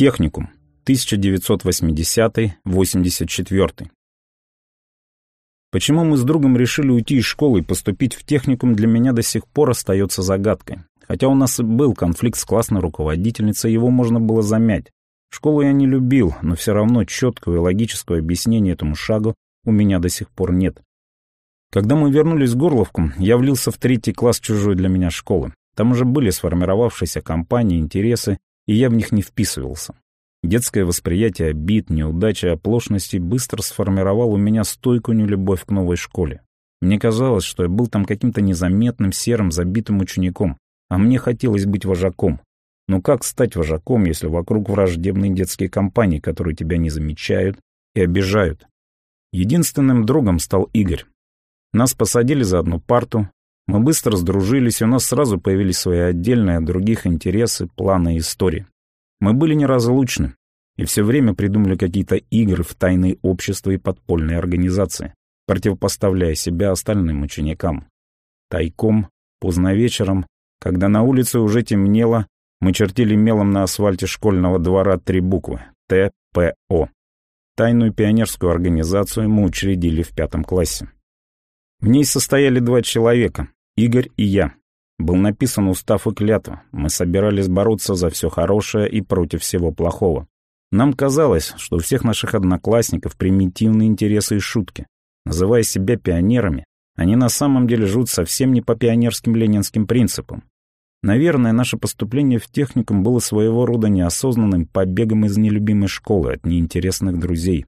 Техникум. 1980-84. Почему мы с другом решили уйти из школы и поступить в техникум, для меня до сих пор остается загадкой. Хотя у нас и был конфликт с классной руководительницей, его можно было замять. Школу я не любил, но все равно четкого и логического объяснения этому шагу у меня до сих пор нет. Когда мы вернулись в Горловку, я влился в третий класс чужой для меня школы. Там уже были сформировавшиеся компании, интересы, и я в них не вписывался. Детское восприятие обид, неудач и оплошностей быстро сформировало у меня стойкую нелюбовь к новой школе. Мне казалось, что я был там каким-то незаметным, серым, забитым учеником, а мне хотелось быть вожаком. Но как стать вожаком, если вокруг враждебные детские компании, которые тебя не замечают и обижают? Единственным другом стал Игорь. Нас посадили за одну парту, мы быстро сдружились, у нас сразу появились свои отдельные от других интересы, планы и истории. Мы были неразлучны и все время придумали какие-то игры в тайные общества и подпольные организации, противопоставляя себя остальным ученикам. Тайком, поздно вечером, когда на улице уже темнело, мы чертили мелом на асфальте школьного двора три буквы — ТПО. Тайную пионерскую организацию мы учредили в пятом классе. В ней состояли два человека — Игорь и я. Был написан устав и клятва. Мы собирались бороться за все хорошее и против всего плохого. Нам казалось, что у всех наших одноклассников примитивные интересы и шутки. Называя себя пионерами, они на самом деле живут совсем не по пионерским ленинским принципам. Наверное, наше поступление в техникум было своего рода неосознанным побегом из нелюбимой школы от неинтересных друзей.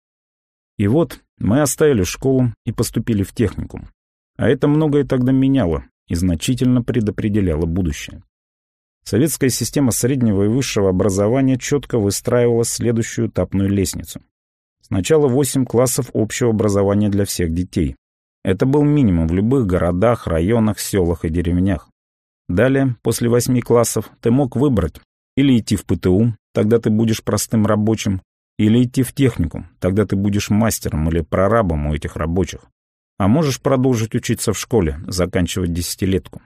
И вот мы оставили школу и поступили в техникум. А это многое тогда меняло, и значительно предопределяла будущее. Советская система среднего и высшего образования четко выстраивала следующую этапную лестницу. Сначала 8 классов общего образования для всех детей. Это был минимум в любых городах, районах, селах и деревнях. Далее, после 8 классов, ты мог выбрать или идти в ПТУ, тогда ты будешь простым рабочим, или идти в техникум, тогда ты будешь мастером или прорабом у этих рабочих а можешь продолжить учиться в школе, заканчивать десятилетку.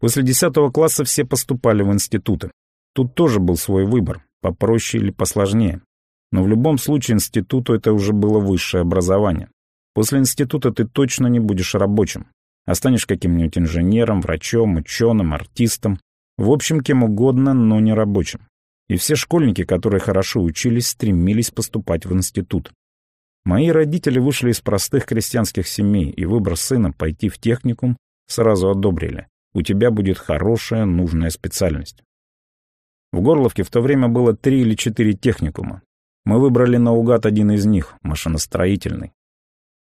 После десятого класса все поступали в институты. Тут тоже был свой выбор, попроще или посложнее. Но в любом случае институту это уже было высшее образование. После института ты точно не будешь рабочим. Останешь каким-нибудь инженером, врачом, ученым, артистом. В общем, кем угодно, но не рабочим. И все школьники, которые хорошо учились, стремились поступать в институт. Мои родители вышли из простых крестьянских семей, и выбор сына пойти в техникум сразу одобрили. У тебя будет хорошая, нужная специальность. В Горловке в то время было три или четыре техникума. Мы выбрали наугад один из них, машиностроительный.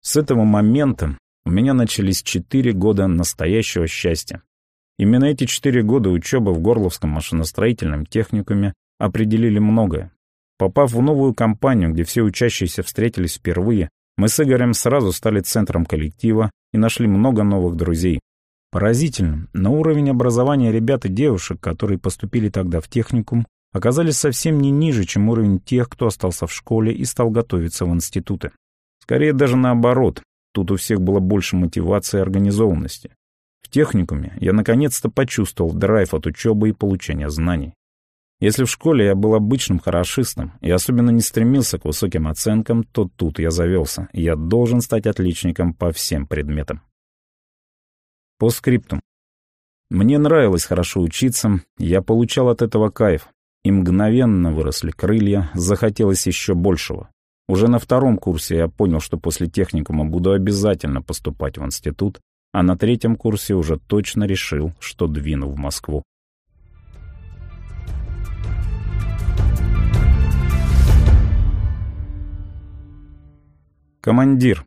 С этого момента у меня начались четыре года настоящего счастья. Именно эти четыре года учебы в Горловском машиностроительном техникуме определили многое. Попав в новую компанию, где все учащиеся встретились впервые, мы с Игорем сразу стали центром коллектива и нашли много новых друзей. Поразительно, но уровень образования ребят и девушек, которые поступили тогда в техникум, оказались совсем не ниже, чем уровень тех, кто остался в школе и стал готовиться в институты. Скорее даже наоборот, тут у всех было больше мотивации и организованности. В техникуме я наконец-то почувствовал драйв от учебы и получения знаний. Если в школе я был обычным хорошистом и особенно не стремился к высоким оценкам, то тут я завелся. Я должен стать отличником по всем предметам. По скриптум. Мне нравилось хорошо учиться, я получал от этого кайф. И мгновенно выросли крылья, захотелось еще большего. Уже на втором курсе я понял, что после техникума буду обязательно поступать в институт, а на третьем курсе уже точно решил, что двину в Москву. Командир.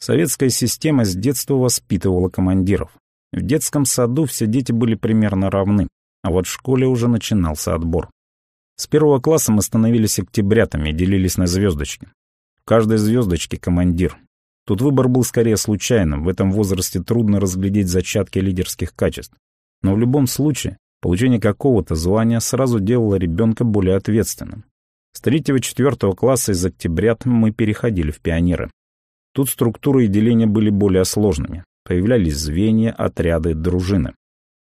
Советская система с детства воспитывала командиров. В детском саду все дети были примерно равны, а вот в школе уже начинался отбор. С первого класса мы становились октябрятами и делились на звездочки. В каждой звездочке командир. Тут выбор был скорее случайным, в этом возрасте трудно разглядеть зачатки лидерских качеств. Но в любом случае, получение какого-то звания сразу делало ребенка более ответственным. С третьего-четвертого класса из октябрят мы переходили в пионеры. Тут структуры и деления были более сложными. Появлялись звенья, отряды, дружины.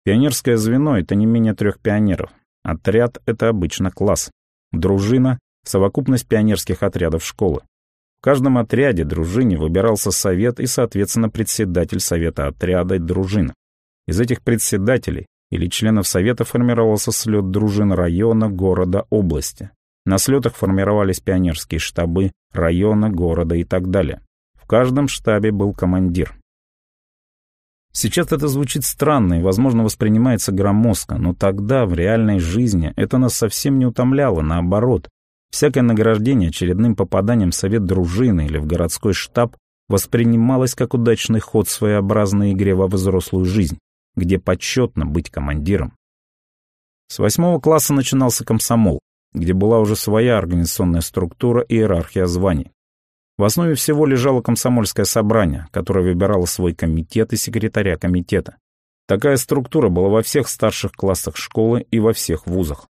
Пионерское звено — это не менее трех пионеров. Отряд — это обычно класс. Дружина — совокупность пионерских отрядов школы. В каждом отряде дружине выбирался совет и, соответственно, председатель совета отряда и дружины. Из этих председателей или членов совета формировался слет дружин района, города, области. На слетах формировались пионерские штабы района, города и так далее. В каждом штабе был командир. Сейчас это звучит странно и, возможно, воспринимается громоздко, но тогда, в реальной жизни, это нас совсем не утомляло, наоборот. Всякое награждение очередным попаданием в совет дружины или в городской штаб воспринималось как удачный ход своеобразной игре во взрослую жизнь, где почетно быть командиром. С восьмого класса начинался комсомол, где была уже своя организационная структура и иерархия званий. В основе всего лежало комсомольское собрание, которое выбирало свой комитет и секретаря комитета. Такая структура была во всех старших классах школы и во всех вузах.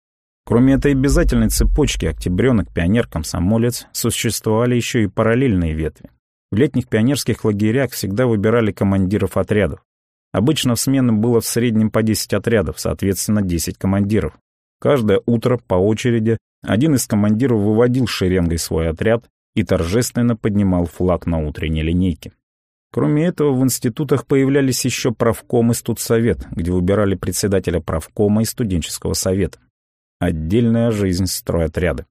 Кроме этой обязательной цепочки октябренок, пионер, комсомолец, существовали еще и параллельные ветви. В летних пионерских лагерях всегда выбирали командиров отрядов. Обычно в смены было в среднем по 10 отрядов, соответственно 10 командиров. Каждое утро по очереди один из командиров выводил шеренгой свой отряд и торжественно поднимал флаг на утренней линейке. Кроме этого, в институтах появлялись еще правком и студсовет, где выбирали председателя правкома и студенческого совета. Отдельная жизнь стройотряда.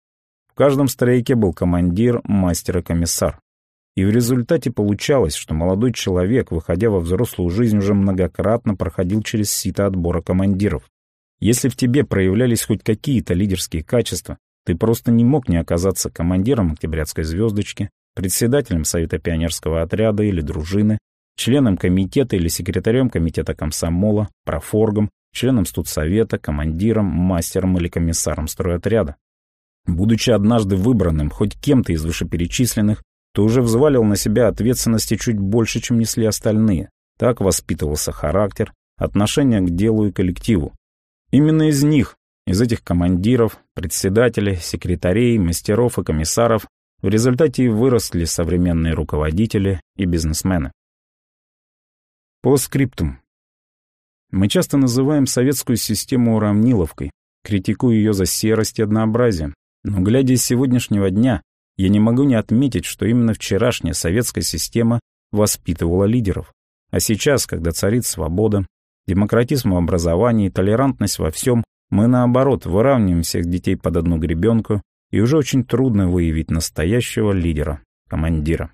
В каждом стройке был командир, мастер и комиссар. И в результате получалось, что молодой человек, выходя во взрослую жизнь, уже многократно проходил через сито отбора командиров. Если в тебе проявлялись хоть какие-то лидерские качества, ты просто не мог не оказаться командиром «Октябрятской звездочки», председателем Совета пионерского отряда или дружины, членом комитета или секретарем комитета комсомола, профоргом, членом студсовета, командиром, мастером или комиссаром стройотряда. Будучи однажды выбранным хоть кем-то из вышеперечисленных, ты уже взвалил на себя ответственности чуть больше, чем несли остальные. Так воспитывался характер, отношение к делу и коллективу. Именно из них, из этих командиров, председателей, секретарей, мастеров и комиссаров в результате и выросли современные руководители и бизнесмены. По скриптум. Мы часто называем советскую систему уравниловкой, критикуя ее за серость и однообразие. Но глядя из сегодняшнего дня, я не могу не отметить, что именно вчерашняя советская система воспитывала лидеров. А сейчас, когда царит свобода, демократизм в образовании, толерантность во всем, мы, наоборот, выравниваем всех детей под одну гребенку, и уже очень трудно выявить настоящего лидера, командира.